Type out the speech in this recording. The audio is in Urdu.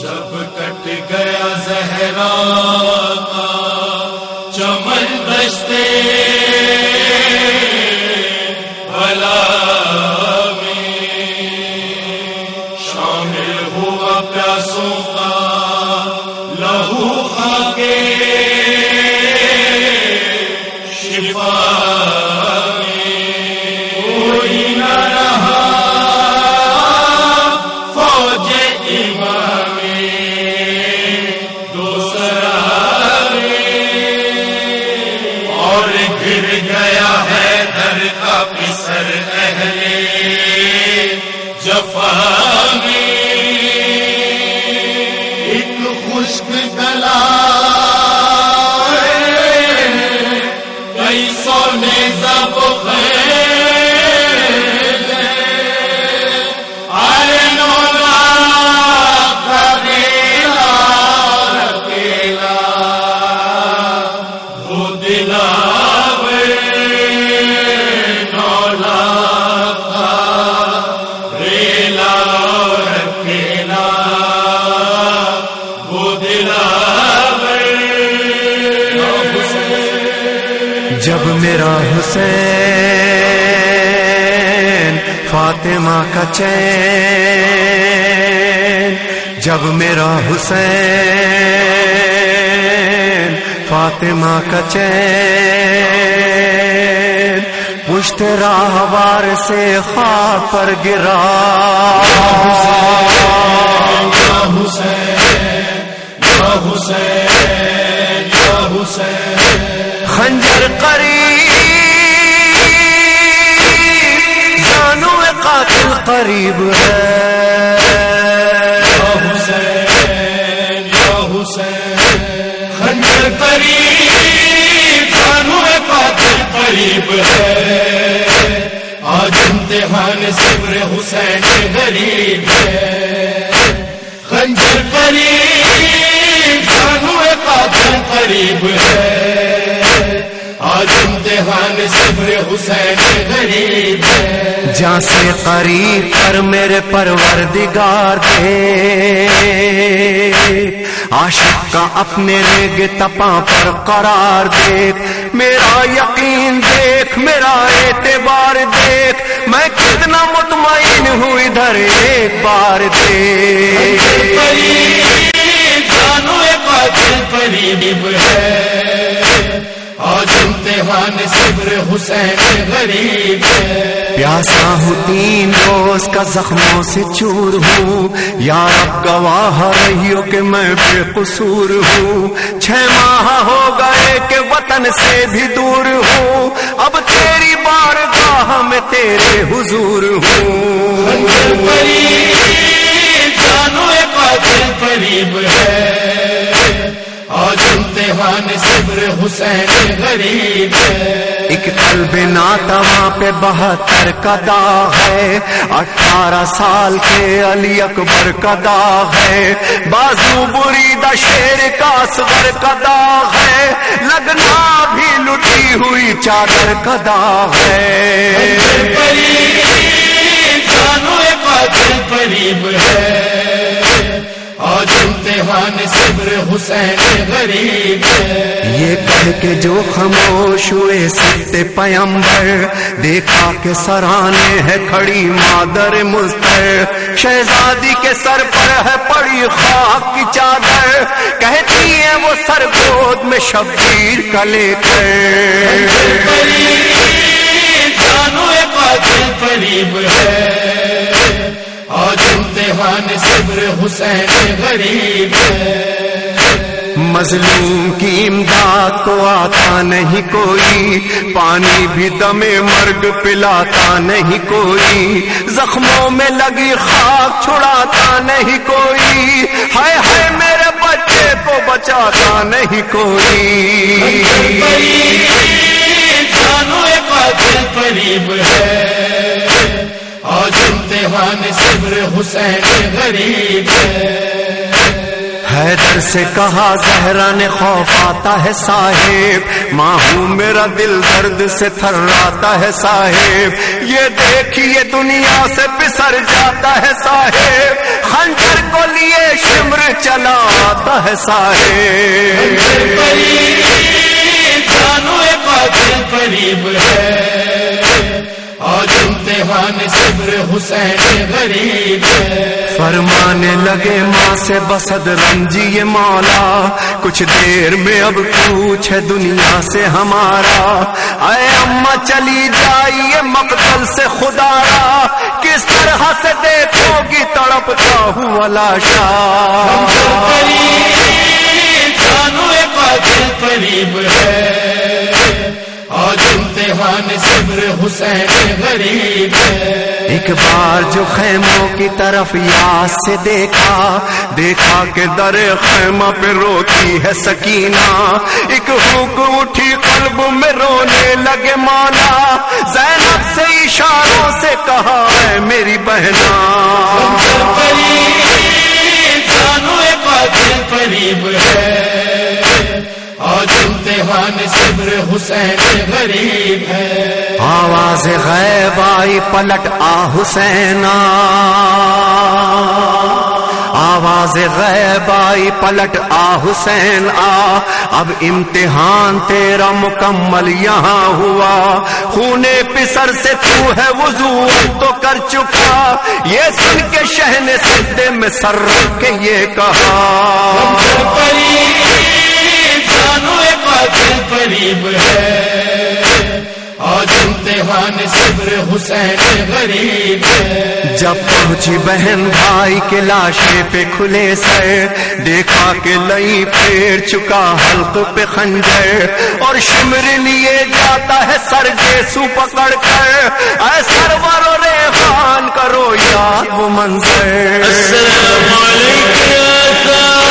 جب کٹ گیا زہرا کا چمن بستے سر میرا حسین، فاطمہ کا چین۔ جب میرا حسین، فاطمہ کا چین۔ پشت راہوار سے خاک پر گرا۔ حسین حسین حسین خنجر قریب قریب ہے۔ حسین، یا حسین، خنجر قریب خانو قاتل قریب ہے۔ آج امتحان صبر حسین غریب ہے۔ خنجر قریب خانو قاتل قریب ہے۔ آج امتحان صبر حسین غریب ہے۔ جہاں سے قریب پر میرے پروردگار دے عاشق کا اپنے ریگ تپا پر قرار دیکھ۔ میرا یقین دیکھ میرا اعتبار دیکھ۔ میں کتنا مطمئن ہوں ادھر ایک بار دیکھ۔ جانو قریب ہے۔ امتحان صبر حسین غریب پیاسا ہوں تین روز کا زخموں سے چور ہوں۔ یا رب گواہ رہی ہو کہ میں بے قصور ہوں۔ چھ ماہ ہو گئے کہ وطن سے بھی دور ہوں۔ اب تیری بار گاہ میں تیرے حضور ہوں۔ قریب ہے۔ حسین غریب ایک ناتواں پہ بہتر کا داغ ہے۔ اٹھارہ سال کے علی اکبر کا داغ ہے۔ بازو بری دا شیر کا صغر کا داغ ہے۔ لگنا بھی لٹی ہوئی چادر کا داغ ہے۔ قریب ہے۔ آج امتحان صبر حسین غریب یہ کہہ کے جو خاموش ہوئے ستے پیمبر دیکھا کہ سرانے ہے کھڑی مادر مستر شہزادی کے سر پر ہے پڑی خاک کی چادر۔ کہتی ہے وہ سر گود میں شبیر کا لے کر قریب ہے۔ صبر حسین غریب مظلوم کی امداد کو آتا نہیں کوئی پانی بھی دمے مرگ پلاتا نہیں کوئی۔ زخموں میں لگی خاک چھڑاتا نہیں کوئی۔ ہائے ہائے میرے بچے کو بچاتا نہیں کوئی۔ حسین غریب ہے۔ حیدر سے کہا زہرا نے خوف آتا ہے صاحب۔ ماں ہوں میرا دل درد سے تھراتا ہے صاحب۔ یہ دیکھیے دنیا سے پسر جاتا ہے صاحب۔ خنجر کو لیے شمر چلا آتا ہے صاحب۔ قریب ہے۔ صبر حسین غریب فرمانے لگے ماں سے بسد رنجی مولا۔ کچھ دیر میں اب پوچھ ہے دنیا سے ہمارا۔ اے اما چلی جائیے مقتل سے خدا را۔ کس طرح سے دیکھو گی تڑپتا ہوں لاشا قریب ہے۔ امتحان صبر حسین غریب ایک بار جو خیموں کی طرف یاد سے دیکھا دیکھا کہ در خیمہ پہ روتی ہے سکینہ۔ ایک حک اٹھی قلب میں رونے لگے مانا۔ زینب سے اشاروں سے کہا ہے میری بہنا قریب ہے۔ امتحان صبر حسین غریب ہے۔ آواز غیب آئی پلٹ آ حسین آواز غیب آئی پلٹ آ حسین آ۔ اب امتحان تیرا مکمل یہاں ہوا۔ خونے پسر سے تو ہے وضو تو کر چکا۔ یہ سن کے شہن سدے میں سر رکھ کے یہ کہا۔ غریب ہے۔ آج امتحان صبر حسین غریب ہے۔ جب پہنچی بہن بھائی کے لاشے پہ کھلے سر دیکھا کہ لئی پھیر چکا حلق پہ خنجر۔ اور شمر لیے جاتا ہے سر جیسو پکڑ کر۔ اے سرور و ریحان کرو یا وہ منظر۔ السلام علیکم